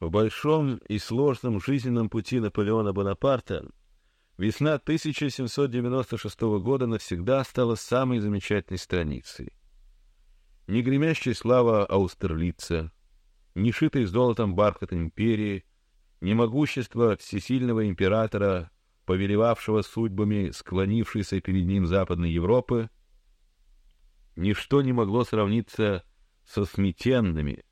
В большом и сложном жизненном пути Наполеона Бонапарта весна 1796 года навсегда стала самой замечательной страницей. Не гремящая слава Аустерлица, не шитый золотом бархат империи, не могущество всесильного императора, повелевавшего судьбами склонившейся перед ним Западной Европы, ничто не могло сравниться со сметенными,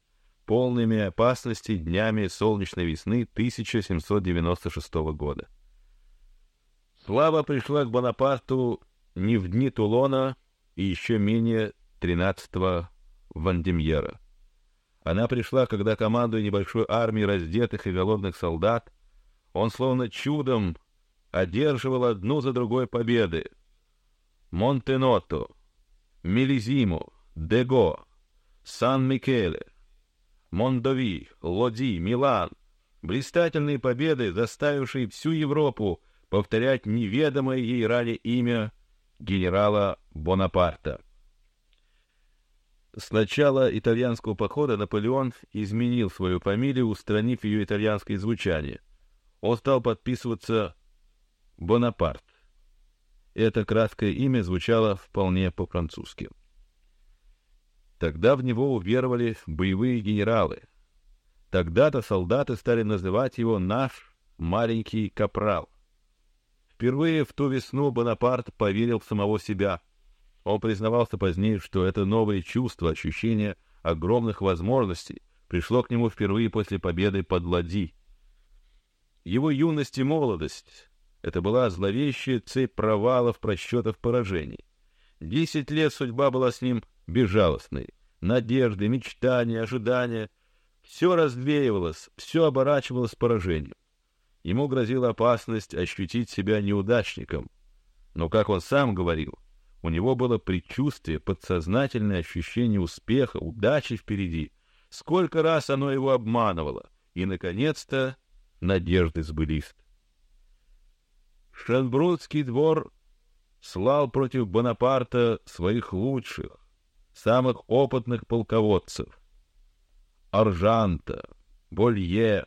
полными опасностей днями солнечной весны 1796 года. Слава пришла к Бонапарту не в дни Тулона и еще менее 13-го Вандемьера. Она пришла, когда командуя небольшой армией раздетых и голодных солдат, он словно чудом одерживал одну за другой победы. Монтеното, Мелизимо, Дего, Сан-Микеле, Мондови, Лоди, Милан. Блистательные победы, заставившие всю Европу повторять неведомое ей ранее имя генерала Бонапарта. С начала итальянского похода Наполеон изменил свою фамилию, устранив ее итальянское звучание. Он стал подписываться Бонапарт. Это краткое имя звучало вполне по-французски. Тогда в него уверовали боевые генералы. Тогда-то солдаты стали называть его наш маленький капрал. Впервые в ту весну Бонапарт поверил в самого себя. Он признавался позднее, что это новое чувство, ощущение огромных возможностей пришло к нему впервые после победы под Лади. Его юность и молодость — это была зловещая цепь провалов, просчетов, поражений. Десять лет судьба была с ним безжалостной. Надежды, мечтания, ожидания — все развеивалось, все оборачивалось поражением. Ему грозила опасность ощутить себя неудачником. Но, как он сам говорил, у него было предчувствие, подсознательное ощущение успеха, удачи впереди. Сколько раз оно его обманывало, и, наконец-то, надежды сбылись. Шенбрунский двор слал против Бонапарта своих лучших, самых опытных полководцев: Аржанта, Болье,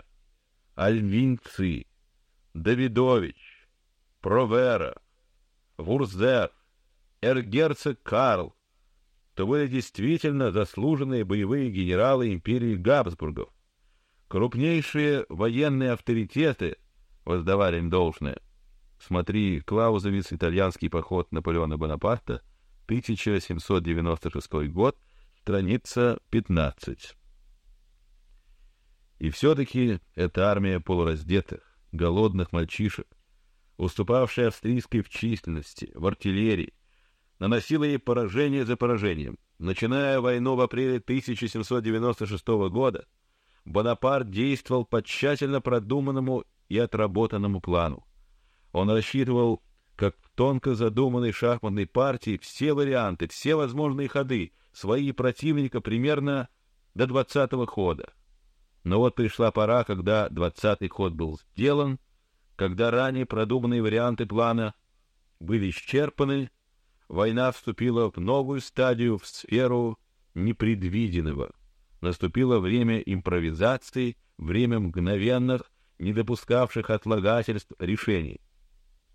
Альвинци, Давидович, Провера, Вурзер, эргерцог Карл, то были действительно заслуженные боевые генералы империи Габсбургов. Крупнейшие военные авторитеты воздавали им должное. Смотри Клаузовиц «Итальянский поход Наполеона Бонапарта», 1796 год, страница 15. И все-таки эта армия полураздетых, голодных мальчишек, уступавшая австрийской в численности, в артиллерии, наносила ей поражение за поражением. Начиная войну в апреле 1796 года, Бонапарт действовал по тщательно продуманному и отработанному плану. Он рассчитывал, тонко задуманной шахматной партии, все варианты, все возможные ходы свои противника примерно до двадцатого хода. Но вот пришла пора, когда двадцатый ход был сделан, когда ранее продуманные варианты плана были исчерпаны, война вступила в новую стадию, в сферу непредвиденного. Наступило время импровизации, время мгновенных, не допускавших отлагательств решений.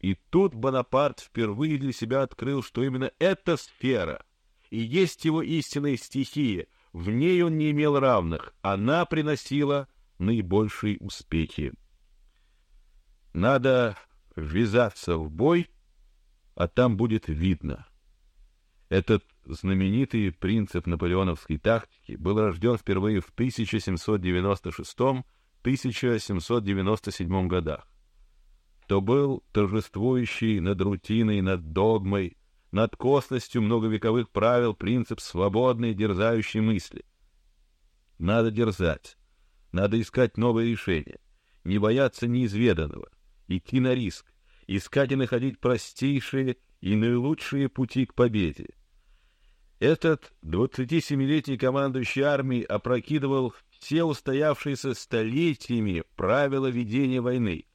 И тут Бонапарт впервые для себя открыл, что именно эта сфера и есть его истинная стихия, в ней он не имел равных, она приносила наибольшие успехи. Надо ввязаться в бой, а там будет видно. Этот знаменитый принцип наполеоновской тактики был рожден впервые в 1796-1797 годах. То был торжествующий над рутиной, над догмой, над косностью многовековых правил принцип свободной дерзающей мысли. Надо дерзать, надо искать новые решения, не бояться неизведанного, идти на риск, искать и находить простейшие и наилучшие пути к победе. Этот 27-летний командующий армией опрокидывал все устоявшиеся столетиями правила ведения войны.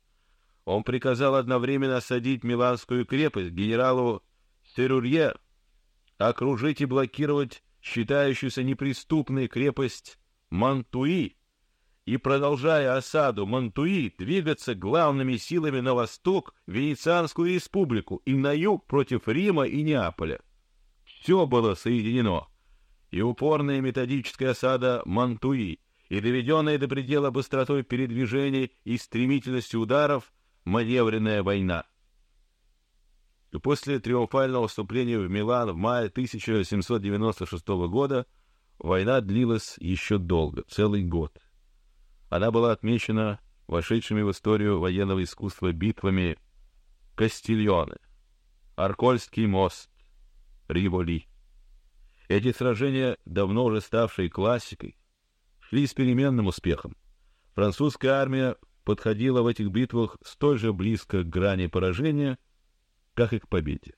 Он приказал одновременно осадить Миланскую крепость генералу Серурье, окружить и блокировать считающуюся неприступной крепость Мантуи и, продолжая осаду Мантуи, двигаться главными силами на восток, Венецианскую республику и на юг против Рима и Неаполя. Все было соединено. И упорная методическая осада Мантуи, и доведенная до предела быстротой передвижений и стремительностью ударов маневренная война. После триумфального вступления в Милан в мае 1796 года война длилась еще долго, целый год. Она была отмечена вошедшими в историю военного искусства битвами Кастильоне, Аркольский мост, Риволи. Эти сражения, давно уже ставшие классикой, шли с переменным успехом. Французская армия подходила в этих битвах столь же близко к грани поражения, как и к победе.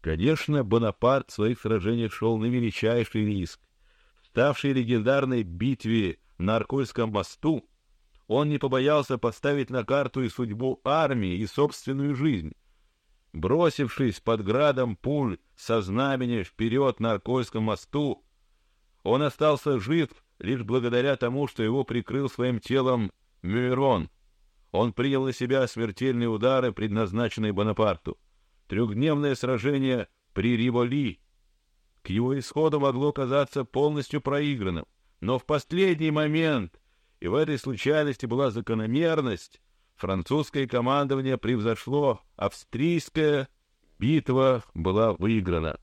Конечно, Бонапарт в своих сражениях шел на величайший риск. Ставшей легендарной битве на Аркольском мосту, он не побоялся поставить на карту и судьбу армии, и собственную жизнь. Бросившись под градом пуль со знамени вперед на Аркольском мосту, он остался жив лишь благодаря тому, что его прикрыл своим телом Мюрон. Он принял на себя смертельные удары, предназначенные Бонапарту. Трехдневное сражение при Риволи к его исходу могло казаться полностью проигранным. Но в последний момент, и в этой случайности была закономерность, французское командование превзошло австрийское, битва была выиграна.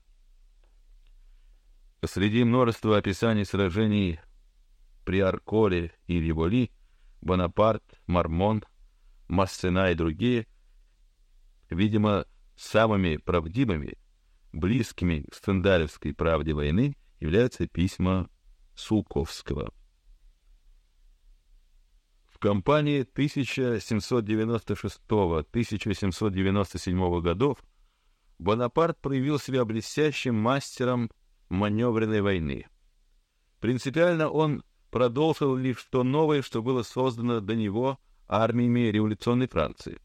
Среди множества описаний сражений при Арколе и Риволи, Бонапарт, Мармон, Массена и другие, видимо, самыми правдивыми, близкими к стендалевской правде войны являются письма Сулковского. В кампании 1796-1797 годов Бонапарт проявил себя блестящим мастером маневренной войны. Принципиально он продолжил лишь то новое, что было создано до него армиями революционной Франции.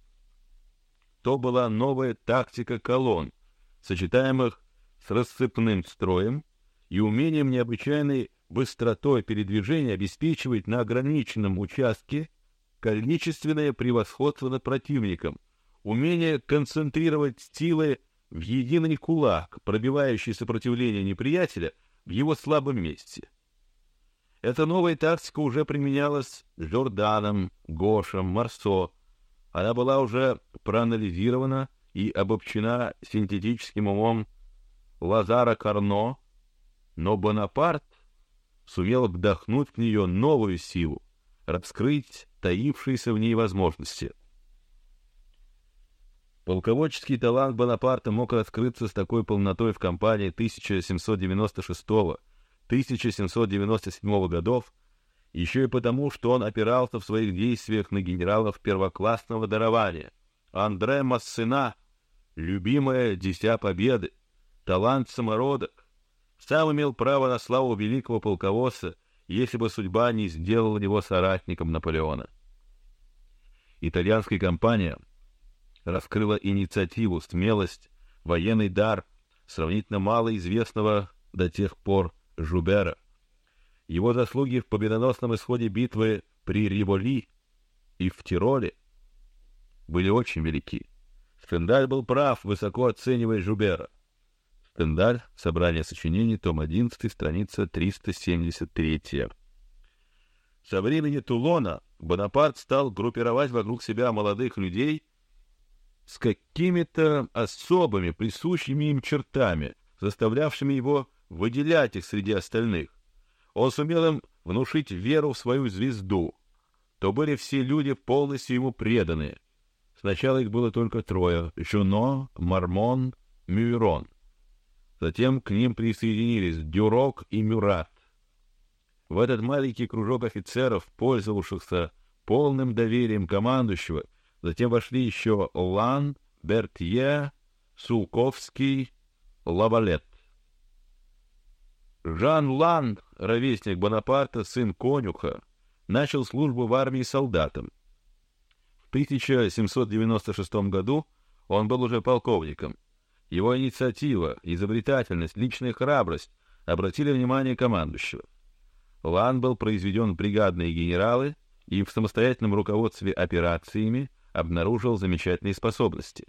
То была новая тактика колонн, сочетаемых с рассыпным строем и умением необычайной быстротой передвижения обеспечивать на ограниченном участке количественное превосходство над противником, умение концентрировать силы в единый кулак, пробивающий сопротивление неприятеля в его слабом месте. Эта новая тактика уже применялась Жорданом, Гошем, Марсо. Она была уже проанализирована и обобщена синтетическим умом Лазара Карно, но Бонапарт сумел вдохнуть в нее новую силу, раскрыть таившиеся в ней возможности. Полководческий талант Бонапарта мог раскрыться с такой полнотой в кампании 1796-1797 годов, еще и потому, что он опирался в своих действиях на генералов первоклассного дарования. Андре Массена, любимая дитя победы, талант самородок, сам имел право на славу великого полководца, если бы судьба не сделала его соратником Наполеона. Итальянская компания раскрыла инициативу, смелость, военный дар сравнительно мало известного до тех пор Жубера. Его заслуги в победоносном исходе битвы при Риволи и в Тироле были очень велики. Стендаль был прав, высоко оценивая Жубера. Стендаль. Собрание сочинений. Том 11. Страница 373. Со времени Тулона Бонапарт стал группировать вокруг себя молодых людей с какими-то особыми, присущими им чертами, заставлявшими его выделять их среди остальных. Он сумел им внушить веру в свою звезду. То были все люди полностью ему преданные. Сначала их было только трое: Жуно, Мармон, Мюрон. Затем к ним присоединились Дюрок и Мюрат. В этот маленький кружок офицеров, пользовавшихся полным доверием командующего, затем вошли еще Лан, Бертье, Сулковский, Лавалет. Жан Лан, ровесник Бонапарта, сын конюха, начал службу в армии солдатом. В 1796 году он был уже полковником. Его инициатива, изобретательность, личная храбрость обратили внимание командующего. Лан был произведен в бригадные генералы и в самостоятельном руководстве операциями обнаружил замечательные способности.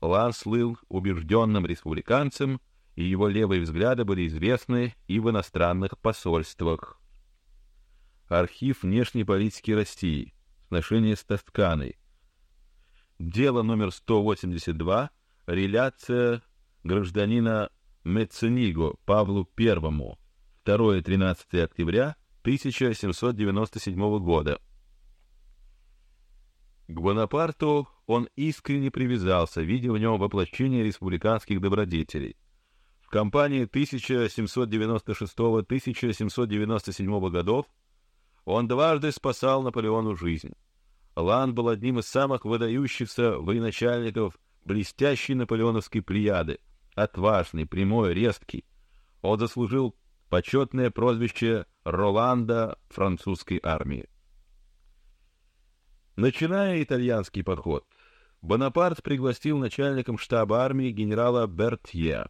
Лан слыл убежденным республиканцем, и его левые взгляды были известны и в иностранных посольствах. Архив внешней политики России. Отношения с Тосканой. Дело номер 182. Реляция гражданина Мецениго Павлу Первому. 2-13 октября 1797 года. К Бонапарту он искренне привязался, видя в нем воплощение республиканских добродетелей. Кампании 1796-1797 годов он дважды спасал Наполеону жизнь. Лан был одним из самых выдающихся военачальников блестящей наполеоновской плеяды, отважный, прямой, резкий. Он заслужил почетное прозвище Роланда французской армии. Начиная итальянский подход, Бонапарт пригласил начальником штаба армии генерала Бертье.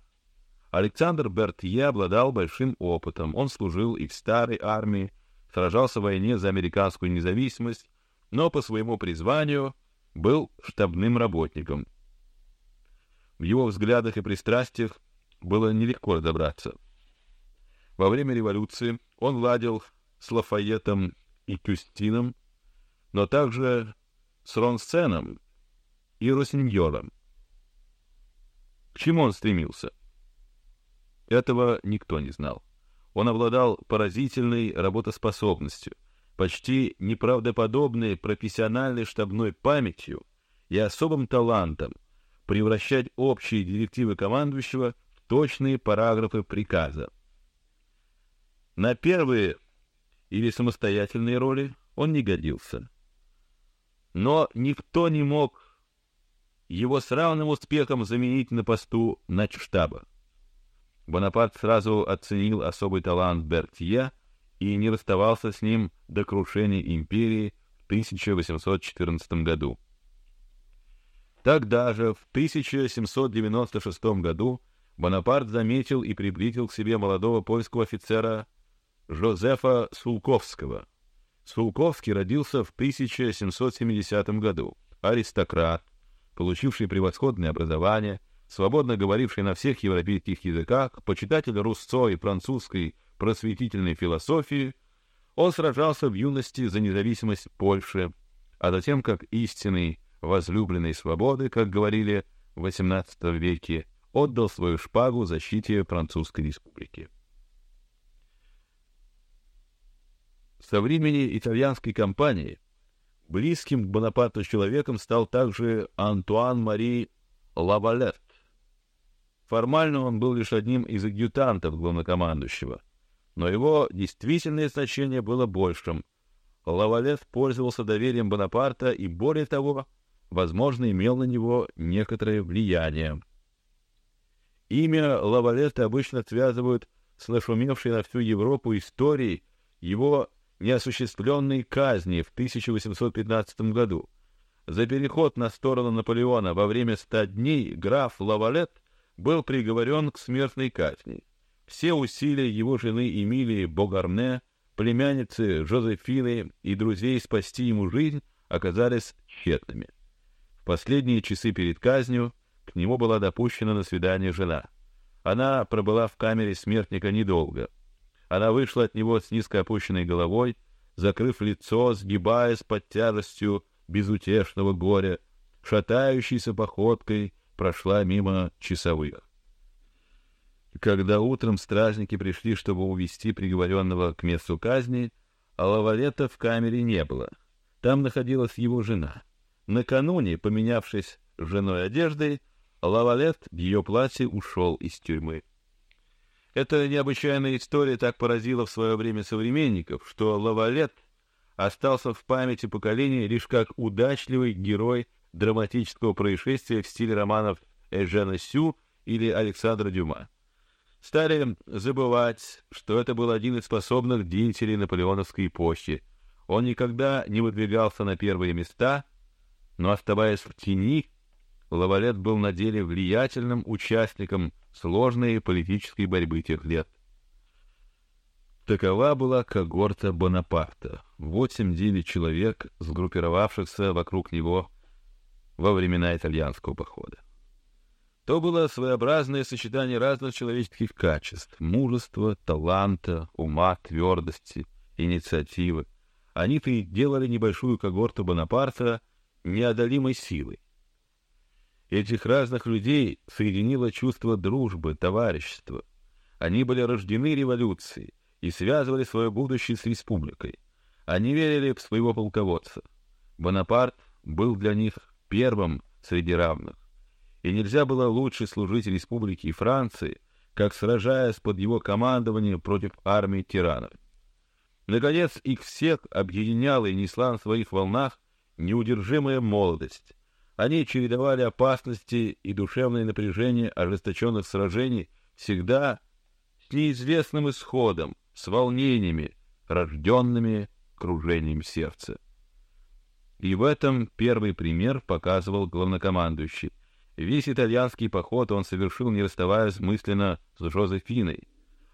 Александр Бертье обладал большим опытом. Он служил и в старой армии, сражался в войне за американскую независимость, но по своему призванию был штабным работником. В его взглядах и пристрастиях было нелегко разобраться. Во время революции он ладил с Лафайетом и Кюстином, но также с Ронсеном и Росиньором. К чему он стремился? Этого никто не знал. Он обладал поразительной работоспособностью, почти неправдоподобной профессиональной штабной памятью и особым талантом превращать общие директивы командующего в точные параграфы приказа. На первые или самостоятельные роли он не годился, но никто не мог его с равным успехом заменить на посту начштаба. Бонапарт сразу оценил особый талант Бертье и не расставался с ним до крушения империи в 1814 году. Тогда же, в 1796 году, Бонапарт заметил и приблизил к себе молодого польского офицера Жозефа Сулковского. Сулковский родился в 1770 году, аристократ, получивший превосходное образование, свободно говоривший на всех европейских языках, почитатель Руссо и французской просветительной философии, он сражался в юности за независимость Польши, а затем, как истинный возлюбленный свободы, как говорили в XVIII веке, отдал свою шпагу защите французской республики. Со времени итальянской кампании близким к Бонапарту человеком стал также Антуан Мари Лавалет, Формально он был лишь одним из адъютантов главнокомандующего, но его действительное значение было большим. Лавалет пользовался доверием Бонапарта и, более того, возможно, имел на него некоторое влияние. Имя Лавалета обычно связывают с нашумевшей на всю Европу историей его неосуществленной казни в 1815 году. За переход на сторону Наполеона во время ста дней граф Лавалет был приговорен к смертной казни. Все усилия его жены Эмилии Богарне, племянницы Жозефины и друзей спасти ему жизнь оказались тщетными. В последние часы перед казнью к нему была допущена на свидание жена. Она пробыла в камере смертника недолго. Она вышла от него с низко опущенной головой, закрыв лицо, сгибаясь под тяжестью безутешного горя, шатающейся походкой прошла мимо часовых. Когда утром стражники пришли, чтобы увести приговоренного к месту казни, а Лавалета в камере не было. Там находилась его жена. Накануне, поменявшись женой одеждой, Лавалет в ее платье ушел из тюрьмы. Эта необычайная история так поразила в свое время современников, что Лавалет остался в памяти поколения лишь как удачливый герой драматического происшествия в стиле романов Эжена Сю или Александра Дюма. Стали забывать, что это был один из способных деятелей наполеоновской эпохи. Он никогда не выдвигался на первые места, но оставаясь в тени, Лавалет был на деле влиятельным участником сложной политической борьбы тех лет. Такова была когорта Бонапарта. Восемь-девять человек, сгруппировавшихся вокруг него во времена итальянского похода. То было своеобразное сочетание разных человеческих качеств: мужества, таланта, ума, твердости, инициативы. Они-то и делали небольшую когорту Бонапарта неодолимой силой. Этих разных людей соединило чувство дружбы, товарищества. Они были рождены революцией и связывали свое будущее с республикой. Они верили в своего полководца. Бонапарт был для них первым среди равных и нельзя было лучше служить республике и Франции, как сражаясь под его командованием против армии тиранов. Наконец, их всех объединяла и несла на своих волнах неудержимая молодость. Они чередовали опасности и душевное напряжение ожесточенных сражений всегда с неизвестным исходом, с волнениями, рожденными кружением сердца. И в этом первый пример показывал главнокомандующий, Весь итальянский поход он совершил, не расставаясь мысленно с Жозефиной.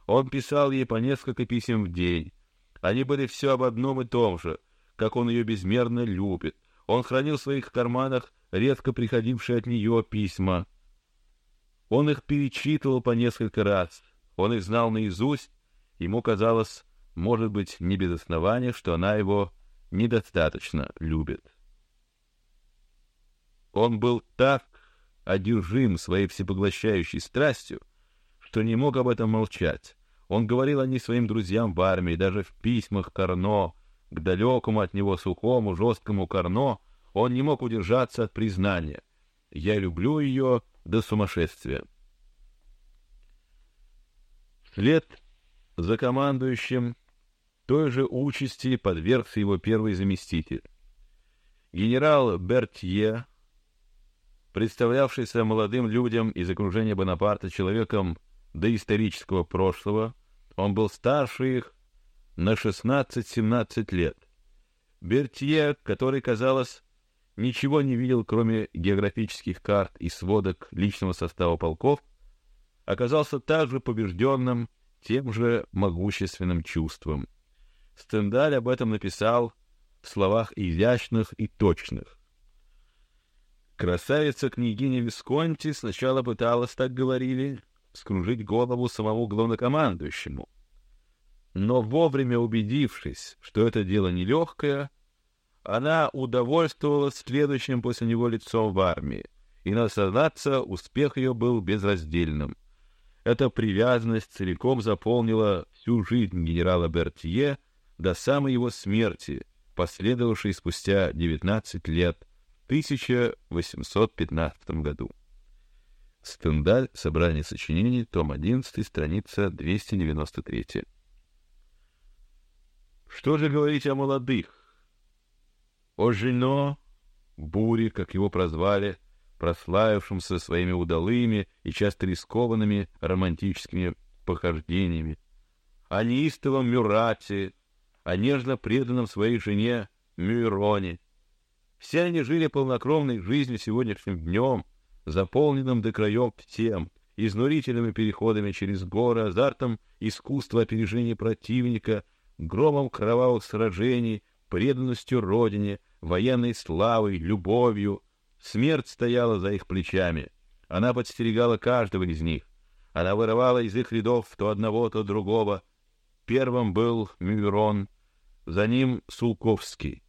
Он писал ей по несколько писем в день. Они были все об одном и том же, как он ее безмерно любит. Он хранил в своих карманах редко приходившие от нее письма. Он их перечитывал по несколько раз. Он их знал наизусть. Ему казалось, может быть, не без основания, что она его недостаточно любит. Он был так одержим своей всепоглощающей страстью, что не мог об этом молчать. Он говорил о ней своим друзьям в армии, даже в письмах Карно, к далекому от него сухому, жесткому Карно, он не мог удержаться от признания. «Я люблю ее до сумасшествия». Вслед за командующим той же участи подвергся его первый заместитель. Генерал Бертье представлявшийся молодым людям из окружения Бонапарта человеком доисторического прошлого, он был старше их на 16-17 лет. Бертье, который, казалось, ничего не видел, кроме географических карт и сводок личного состава полков, оказался также побежденным тем же могущественным чувством. Стендаль об этом написал в словах изящных и точных. Красавица княгиня Висконти сначала пыталась, так говорили, скружить голову самому главнокомандующему, но вовремя убедившись, что это дело нелегкое, она удовольствовалась следующим после него лицом в армии, и надо сознаться, успех ее был безраздельным. Эта привязанность целиком заполнила всю жизнь генерала Бертье до самой его смерти, последовавшей спустя девятнадцать лет 1815 году. Стендаль. Собрание сочинений. Том 11. Страница 293. Что же говорить о молодых? О Жено, Буре, как его прозвали, прославившемся своими удалыми и часто рискованными романтическими похождениями, о неистовом Мюрате, о нежно преданном своей жене Мюроне, все они жили полнокровной жизнью сегодняшним днем, заполненным до краев всем, изнурительными переходами через горы, азартом искусства опережения противника, громом кровавых сражений, преданностью родине, военной славой, любовью. Смерть стояла за их плечами. Она подстерегала каждого из них. Она вырывала из их рядов то одного, то другого. Первым был Мюрон, за ним Сулковский.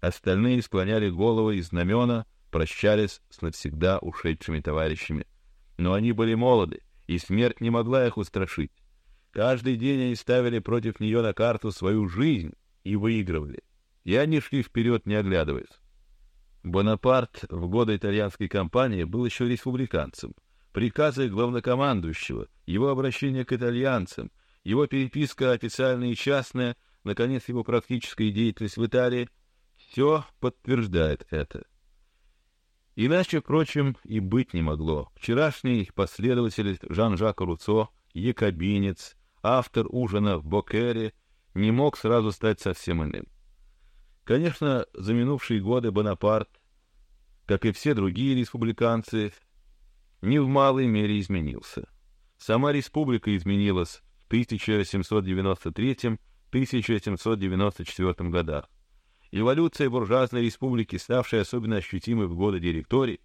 Остальные склоняли головы и знамена, прощались с навсегда ушедшими товарищами. Но они были молоды, и смерть не могла их устрашить. Каждый день они ставили против нее на карту свою жизнь и выигрывали. И они шли вперед, не оглядываясь. Бонапарт в годы итальянской кампании был еще республиканцем. Приказы главнокомандующего, его обращение к итальянцам, его переписка официальная и частная, наконец его практическая деятельность в Италии все подтверждает это. Иначе, впрочем, и быть не могло. Вчерашний последователь Жан-Жак Руцо, якобинец, автор ужина в Бокере, не мог сразу стать совсем иным. Конечно, за минувшие годы Бонапарт, как и все другие республиканцы, не в малой мере изменился. Сама республика изменилась 1793-1794 годах. Эволюция буржуазной республики, ставшая особенно ощутимой в годы директории,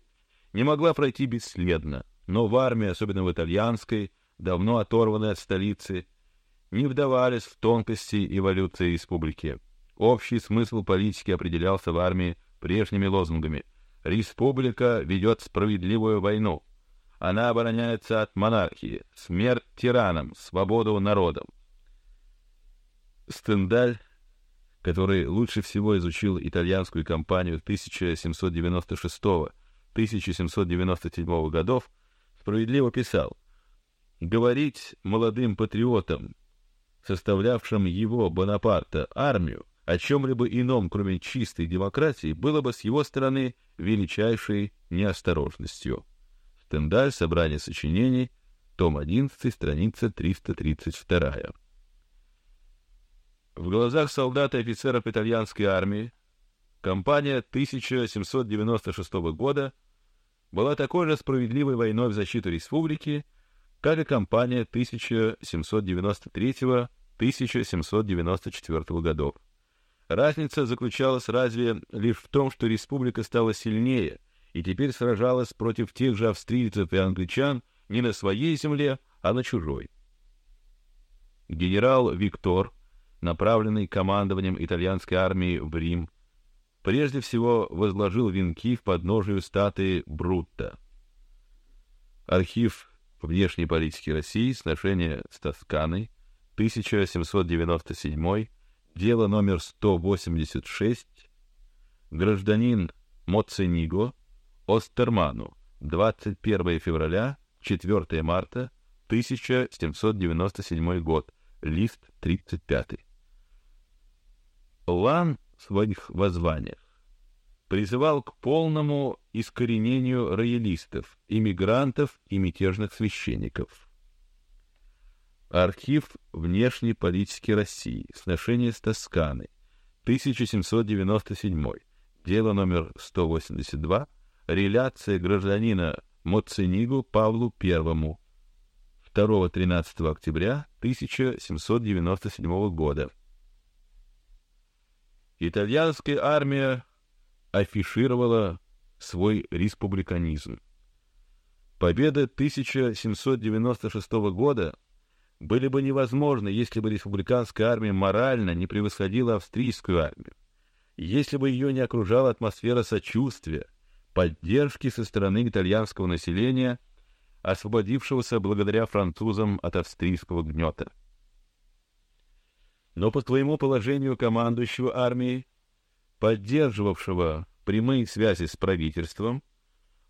не могла пройти бесследно, но в армии, особенно в итальянской, давно оторванной от столицы, не вдавались в тонкости эволюции республики. Общий смысл политики определялся в армии прежними лозунгами: республика ведет справедливую войну, она обороняется от монархии, смерть тиранам, свободу народам. Стендаль, который лучше всего изучил итальянскую кампанию 1796-1797 годов, справедливо писал: говорить молодым патриотам, составлявшим его Бонапарта армию, о чем-либо ином, кроме чистой демократии, было бы с его стороны величайшей неосторожностью. Стендаль, собрание сочинений, том 11, страница 332. В глазах солдат и офицеров итальянской армии кампания 1796 года была такой же справедливой войной в защиту республики, как и кампания 1793-1794 годов. Разница заключалась разве лишь в том, что республика стала сильнее и теперь сражалась против тех же австрийцев и англичан не на своей земле, а на чужой. Генерал Виктор, направленный командованием итальянской армии в Рим, прежде всего возложил венки в подножию статуи Брутто. Архив внешней политики России, сношение с Тосканой, 1797 Дело номер 186. Гражданин Моцениго Остерману. 21 февраля, 4 марта 1797 год. Лист 35. Лан в своих воззваниях призывал к полному искоренению роялистов, иммигрантов и мятежных священников. Архив внешней политики России. Сношение с Тосканой. 1797. Дело номер 182. Реляция гражданина Моценигу Павлу I. 2-13 октября 1797 года. Итальянская армия афишировала свой республиканизм. Победа 1796 года были бы невозможны, если бы республиканская армия морально не превосходила австрийскую армию, если бы ее не окружала атмосфера сочувствия, поддержки со стороны итальянского населения, освободившегося благодаря французам от австрийского гнета. Но по своему положению командующего армией, поддерживавшего прямые связи с правительством,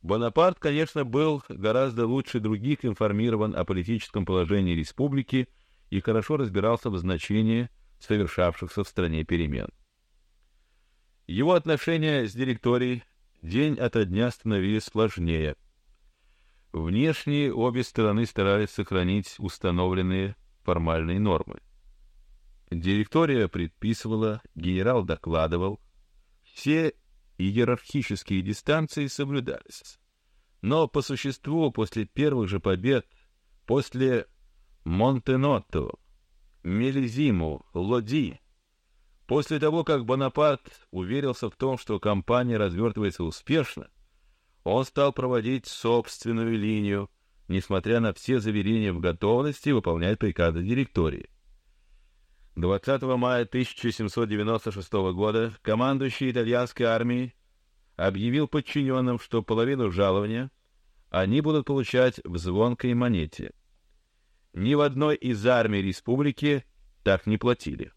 Бонапарт, конечно, был гораздо лучше других информирован о политическом положении республики и хорошо разбирался в значении совершавшихся в стране перемен. Его отношения с директорией день ото дня становились сложнее. Внешне обе стороны старались сохранить установленные формальные нормы. Директория предписывала, генерал докладывал, все иерархические дистанции соблюдались. Но по существу после первых же побед, после Монтенотто, Мелизиму, Лоди, после того, как Бонапарт уверился в том, что кампания развертывается успешно, он стал проводить собственную линию, несмотря на все заверения в готовности выполнять приказы директории. 20 мая 1796 года командующий итальянской армией объявил подчиненным, что половину жалования они будут получать в звонкой монете. Ни в одной из армий республики так не платили.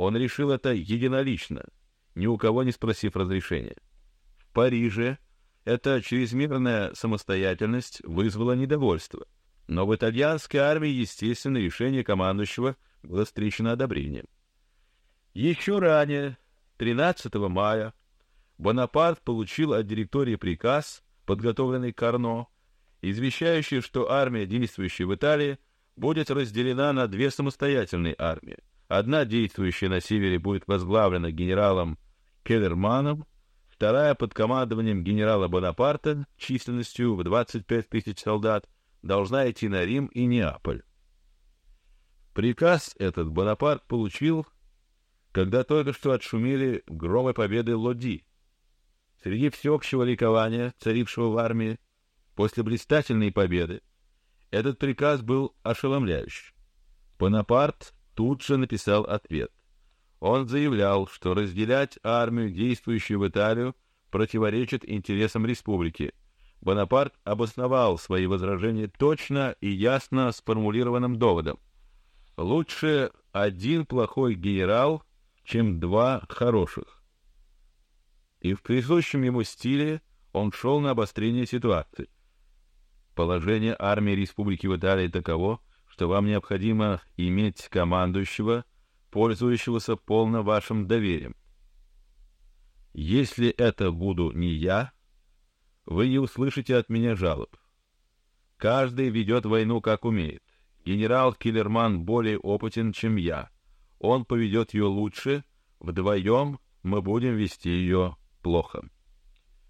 Он решил это единолично, ни у кого не спросив разрешения. В Париже эта чрезмерная самостоятельность вызвала недовольство, но в итальянской армии, естественно, решение командующего — было встречено одобрением. Еще ранее, 13 мая, Бонапарт получил от директории приказ, подготовленный Карно, извещающий, что армия, действующая в Италии, будет разделена на две самостоятельные армии. Одна, действующая на севере, будет возглавлена генералом Келлерманом, вторая под командованием генерала Бонапарта численностью в 25 тысяч солдат должна идти на Рим и Неаполь. Приказ этот Бонапарт получил, когда только что отшумели громы победы Лоди. Среди всеобщего ликования, царившего в армии, после блистательной победы, этот приказ был ошеломляющий. Бонапарт тут же написал ответ. Он заявлял, что разделять армию, действующую в Италию, противоречит интересам республики. Бонапарт обосновал свои возражения точно и ясно сформулированным доводом. Лучше один плохой генерал, чем два хороших. И в присущем ему стиле он шел на обострение ситуации. Положение армии Республики в Италии таково, что вам необходимо иметь командующего, пользующегося полно вашим доверием. Если это буду не я, вы не услышите от меня жалоб. Каждый ведет войну как умеет. Генерал Киллерман более опытен, чем я. Он поведет ее лучше. Вдвоем мы будем вести ее плохо.